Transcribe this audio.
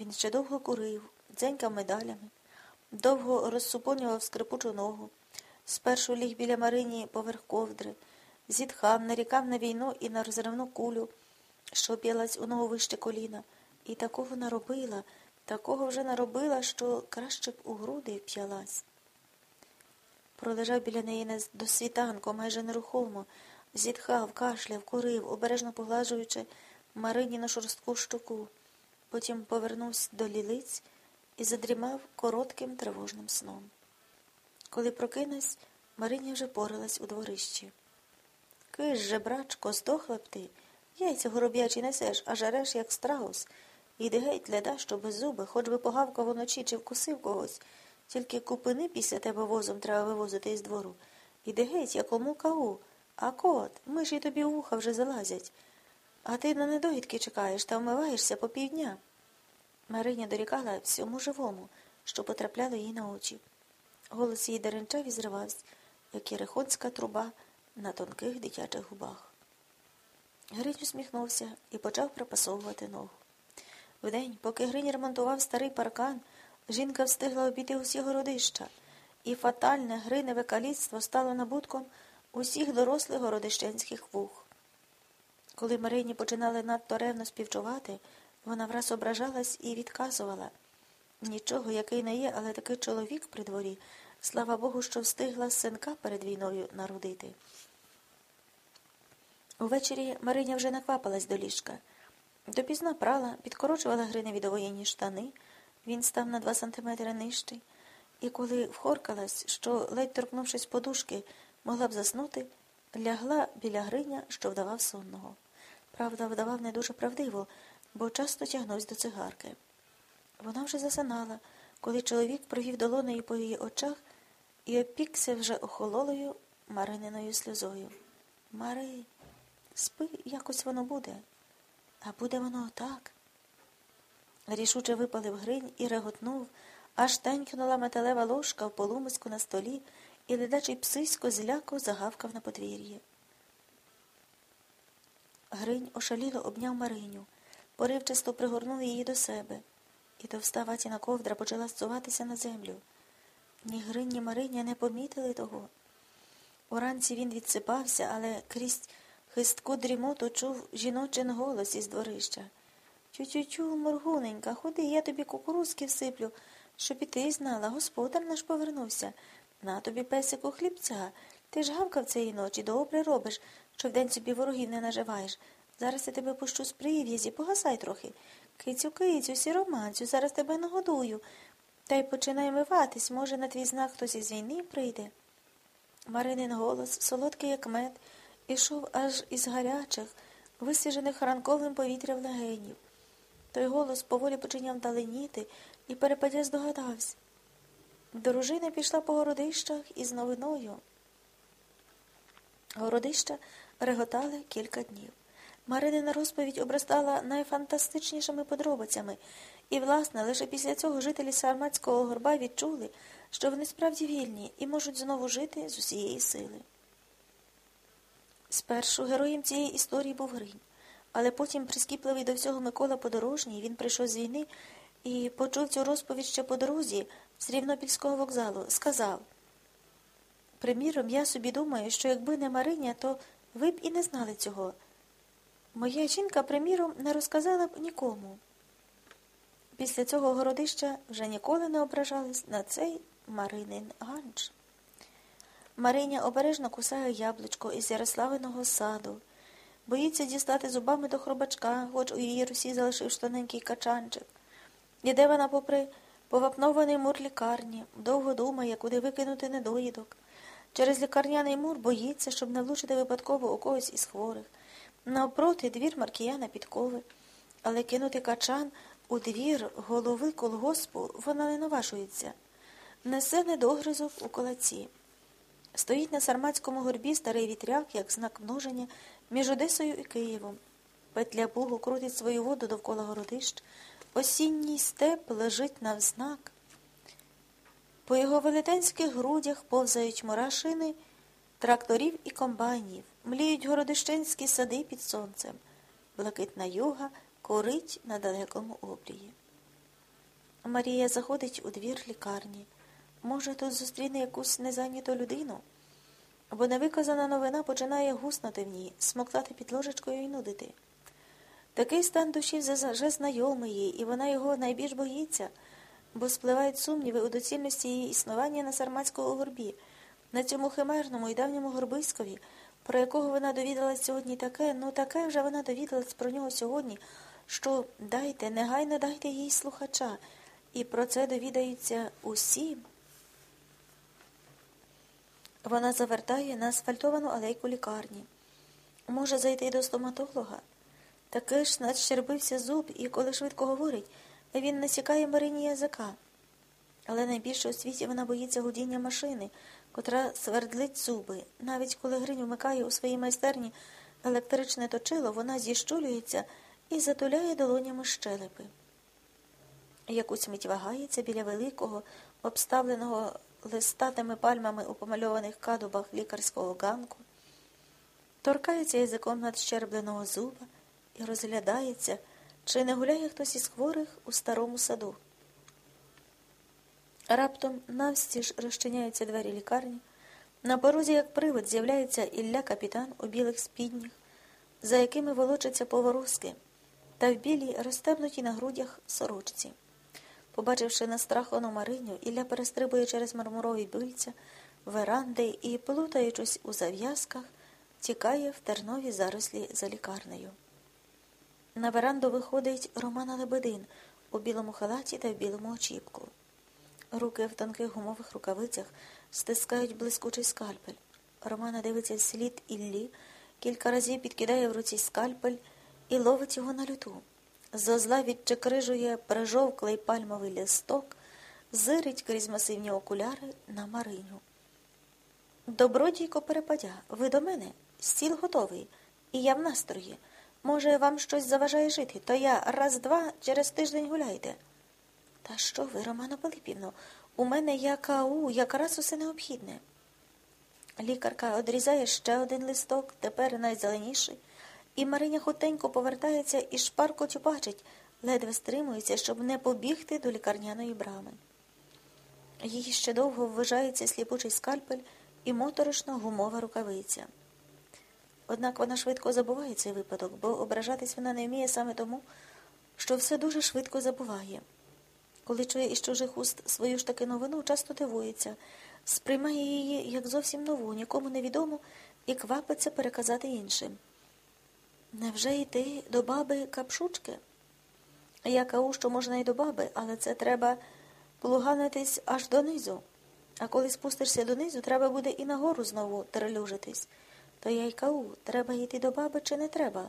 Він ще довго курив, дзенькав медалями, довго розсупонював скрипучу ногу, спершу ліг біля Марині поверх ковдри, зітхав, нарікав на війну і на розривну кулю, що п'ялась у ногу вище коліна, і такого наробила, такого вже наробила, що краще б у груди вп'ялась. Пролежав біля неї до світанку, майже нерухомо, зітхав, кашляв, курив, обережно поглажуючи Мариніну шорстку щоку. Потім повернувся до лілиць і задрімав коротким тривожним сном. Коли прокинусь, Мариня вже поралась у дворищі. Киш же, брачко, здохла б ти. Яйця гороб'ячі несеш, а жареш, як страус. Іди геть, ляда, що без зуби, хоч би погавкав уночі чи вкусив когось. Тільки купини після тебе возом треба вивозити із двору. Іди геть, якому кау. А кот, миші тобі в вуха вже залазять. А ти на недоїдки чекаєш та вмиваєшся по півдня. Мариня дорікала всьому живому, що потрапляло їй на очі. Голос її деренчав і зривався, як єрехонська труба на тонких дитячих губах. Гринь усміхнувся і почав припасовувати ногу. Вдень, поки Гринь ремонтував старий паркан, жінка встигла обійти усі городища, і фатальне гриневе каліцтво стало набутком усіх дорослих городищенських вух. Коли Марині починали надто ревно співчувати, вона враз ображалась і відказувала. Нічого, який не є, але такий чоловік при дворі, слава Богу, що встигла синка перед війною народити. Увечері Мариня вже наквапилась до ліжка. Допізна прала, підкорочувала Гриневі довоєнні штани, він став на два сантиметри нижчий, і коли вхоркалась, що, ледь торкнувшись подушки, могла б заснути, лягла біля Гриня, що вдавав сонного. Правда, вдавав не дуже правдиво, бо часто тягнувся до цигарки. Вона вже засинала, коли чоловік провів долонею по її очах і опікся вже охололою Марининою сльозою. Мари, спи, якось воно буде. А буде воно отак. Рішуче випалив гринь і реготнув, аж танькнула металева ложка в полумиську на столі, і ледачий псисько зляко загавкав на подвір'ї. Гринь ошаліло обняв Мариню, поривчасто пригорнув її до себе, і товста ватіна ковдра почала зсуватися на землю. Ні Гринь, ні Мариня не помітили того. Уранці він відсипався, але крізь хистку дрімоту чув жіночин голос із дворища. Тю-тю-тю, моргуненька, ходи, я тобі кукурузки всиплю, щоб і ти знала, господар наш повернувся. На тобі, песику, хлібця. Ти ж гавкав цієї ночі, добре робиш, що вдень собі ворогів не наживаєш. Зараз я тебе пущу з прив'язі, погасай трохи. Кицю, кицю, сіроманцю, зараз тебе нагодую. Та й починай миватись, може, на твій знак хтось із війни прийде. Маринин голос, солодкий, як мед, ішов аж із гарячих, висвіжених ранковим повітрям легенів. Той голос поволі починяв даленіти і перепадя здогадався. Дружина пішла по городищах із новиною. Городища реготали кілька днів. Маринина розповідь обростала найфантастичнішими подробицями, і, власне, лише після цього жителі Сарматського горба відчули, що вони справді вільні і можуть знову жити з усієї сили. Спершу героєм цієї історії був Гринь, але потім, прискіпливий до всього Микола Подорожній, він прийшов з війни і почув цю розповідь ще по дорозі з Рівнопільського вокзалу, сказав Приміром, я собі думаю, що якби не Мариня, то ви б і не знали цього. Моя жінка, приміром, не розказала б нікому. Після цього городища вже ніколи не ображались на цей Маринин ганч. Мариня обережно кусає яблучко із Ярославиного саду, боїться дістати зубами до хробачка, хоч у її русі залишив штаненький качанчик. Іде вона попри повапнований мур лікарні, довго думає, куди викинути недоїдок. Через лікарняний мур боїться, щоб не влучити випадково у когось із хворих. Навпроти двір Маркіяна підкови, але кинути качан у двір голови колгоспу вона не наважується. Несе недогризок у колаці. Стоїть на Сарматському горбі старий вітряк, як знак множення, між Одесою і Києвом. Петля Бугу крутить свою воду довкола городищ. Осінній степ лежить навзнак. По його велетенських грудях повзають мурашини тракторів і комбайнів, мліють городищенські сади під сонцем, блакитна юга корить на далекому обрії. Марія заходить у двір лікарні. Може, тут зустріне якусь незайняту людину? Бо невиказана новина починає гуснути в ній, смоктати під ложечкою і нудити. Такий стан душі вже знайомий їй, і вона його найбільш боїться, бо спливають сумніви у доцільності її існування на Сарматському горбі, на цьому химерному і давньому горбиськові, про якого вона довідалась сьогодні таке, ну таке вже вона довідалась про нього сьогодні, що дайте, негайно дайте їй слухача, і про це довідаються усі. Вона завертає на асфальтовану алейку лікарні. Може зайти до стоматолога? Таки ж надщербився зуб, і коли швидко говорить, він насікає Марині язика. Але найбільше у світі вона боїться гудіння машини, котра свердлить зуби. Навіть коли Гринь вмикає у своїй майстерні електричне точило, вона зіщулюється і затуляє долонями щелепи. Якусь мить вагається біля великого, обставленого листатими пальмами у помальованих кадубах лікарського ганку, торкається язиком надщербленого зуба і розглядається, чи не гуляє хтось із хворих у старому саду. Раптом навстіж розчиняються двері лікарні. На порозі, як привид, з'являється Ілля капітан у білих спіднях, за якими волочаться поворозки, та в білій, розстебнутій на грудях сорочці. Побачивши настрахану Мариню, Ілля перестрибує через мармурові бильця, веранди і, плутаючись у зав'язках, тікає в тернові зарослі за лікарнею. На веранду виходить Романа Лебедин у білому халаті та в білому очіпку. Руки в тонких гумових рукавицях стискають блискучий скальпель. Романа дивиться слід Іллі, кілька разів підкидає в руці скальпель і ловить його на люту. Зозла відчекрижує прижовклий пальмовий листок, зирить крізь масивні окуляри на Мариню. Добродійко перепадя, ви до мене? Стіл готовий, і я в настрої. Може, вам щось заважає жити, то я раз-два через тиждень гуляйте. Та що ви, Романо Пилипівно, у мене якау, якраз усе необхідне. Лікарка одрізає ще один листок, тепер найзеленіший, і Мариня хутенько повертається і шпарко тюпачить, ледве стримується, щоб не побігти до лікарняної брами. Їй ще довго вважається сліпучий скальпель і моторошна гумова рукавиця. Однак вона швидко забуває цей випадок, бо ображатись вона не вміє саме тому, що все дуже швидко забуває. Коли чує із чужих уст свою ж таки новину, часто дивується, сприймає її як зовсім нову, нікому невідому і квапиться переказати іншим. Невже йти до баби капшучки? Я кажу, що можна й до баби, але це треба плуганитись аж донизу. А коли спустишся донизу, треба буде і нагору знову трелюжитись. То я й кау, треба йти до баби чи не треба?